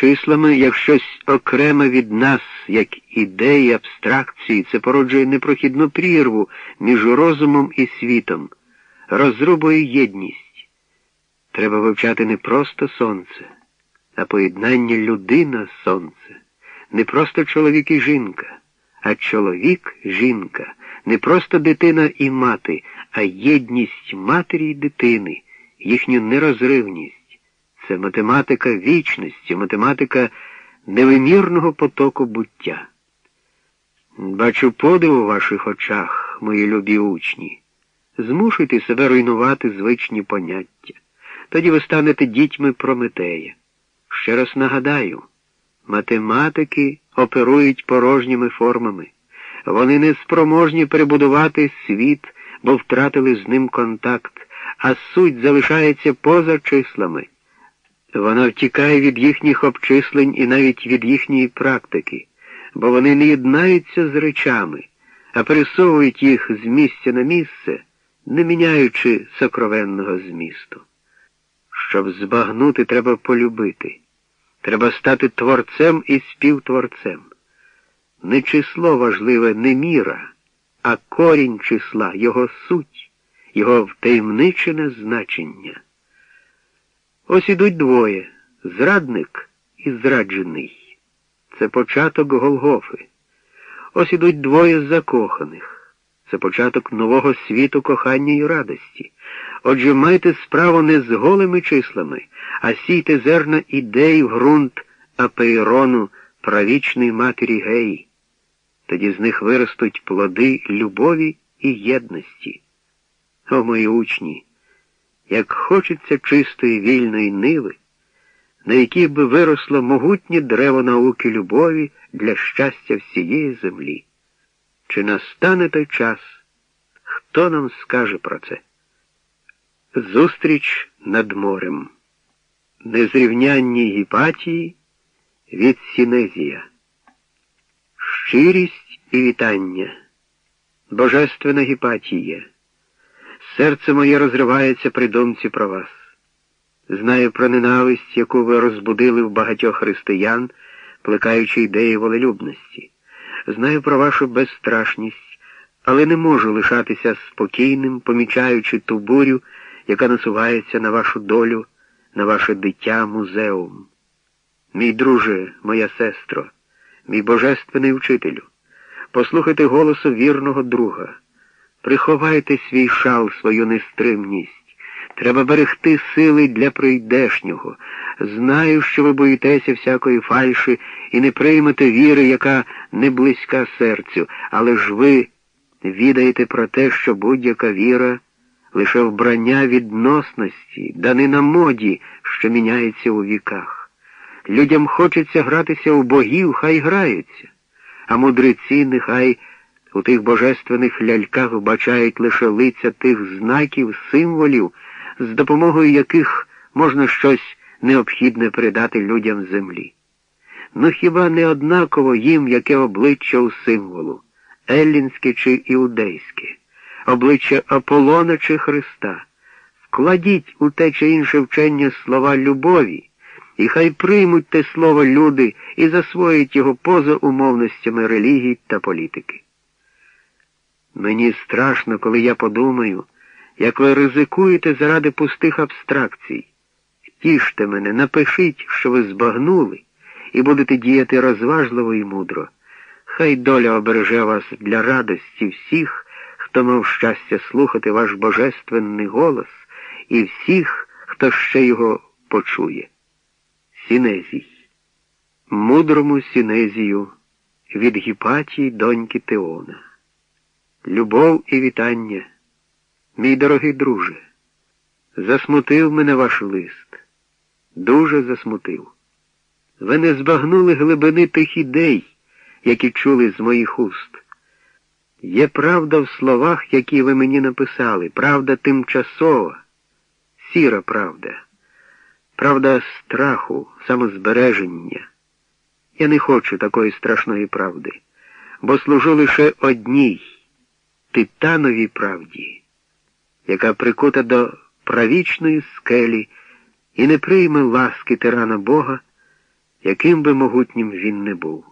Числами, як щось окреме від нас, як ідеї, абстракції, це породжує непрохідну прірву між розумом і світом, розрубує єдність. Треба вивчати не просто сонце, а поєднання людина сонце, не просто чоловік і жінка, а чоловік жінка, не просто дитина і мати, а єдність матері й дитини, їхню нерозривність. Це математика вічності, математика невимірного потоку буття. Бачу подив у ваших очах, мої любі учні. Змушуйте себе руйнувати звичні поняття. Тоді ви станете дітьми Прометея. Ще раз нагадаю, математики оперують порожніми формами. Вони не спроможні перебудувати світ, бо втратили з ним контакт, а суть залишається поза числами. Вона втікає від їхніх обчислень і навіть від їхньої практики, бо вони не єднаються з речами, а пересовують їх з місця на місце, не міняючи сокровенного змісту. Щоб збагнути, треба полюбити. Треба стати творцем і співтворцем. Не число важливе не міра, а корінь числа, його суть, його втаємничене значення. Ось ідуть двоє зрадник і зраджений. Це початок Голгофи. Ось ідуть двоє закоханих. Це початок нового світу кохання і радості. Отже, майте справу не з голими числами, а сійте зерна ідей в ґрунт апейрону правічної матері геї. Тоді з них виростуть плоди любові і єдності. О, мої учні! Як хочеться чистої вільної ниви, на якій би виросло могутнє древо науки любові для щастя всієї землі. Чи настане той час? Хто нам скаже про це? Зустріч над морем. Незрівнянні гіпатії від Сінезія. Щирість і вітання. Божественна гіпатія. Серце моє розривається при думці про вас. Знаю про ненависть, яку ви розбудили в багатьох християн, плекаючи ідеї волелюбності. Знаю про вашу безстрашність, але не можу лишатися спокійним, помічаючи ту бурю, яка насувається на вашу долю, на ваше дитя музеум. Мій друже, моя сестро, мій божественний учителю, послухайте голосу вірного друга. Приховайте свій шал, свою нестримність. Треба берегти сили для прийдешнього. Знаю, що ви боїтеся всякої фальші і не приймете віри, яка не близька серцю, але ж ви відаєте про те, що будь-яка віра лише вбрання відносності, данина моді, що міняється у віках. Людям хочеться гратися у богів, хай граються, а мудреці нехай. У тих божественних ляльках вбачають лише лиця тих знаків, символів, з допомогою яких можна щось необхідне передати людям землі. Ну хіба не однаково їм яке обличчя у символу, еллінське чи іудейське, обличчя Аполлона чи Христа? Вкладіть у те чи інше вчення слова любові, і хай приймуть те слово люди і засвоять його поза умовностями релігій та політики. Мені страшно, коли я подумаю, як ви ризикуєте заради пустих абстракцій. Втіште мене, напишіть, що ви збагнули, і будете діяти розважливо і мудро. Хай доля обереже вас для радості всіх, хто мав щастя слухати ваш божественний голос, і всіх, хто ще його почує. Сінезій. Мудрому Сінезію від Гіпатії доньки Теона. Любов і вітання, мій дорогий друже, засмутив мене ваш лист, дуже засмутив. Ви не збагнули глибини тих ідей, які чули з моїх уст. Є правда в словах, які ви мені написали, правда тимчасова, сіра правда, правда страху, самозбереження. Я не хочу такої страшної правди, бо служу лише одній титановій правді, яка прикута до правічної скелі і не прийме ласки тирана Бога, яким би могутнім він не був.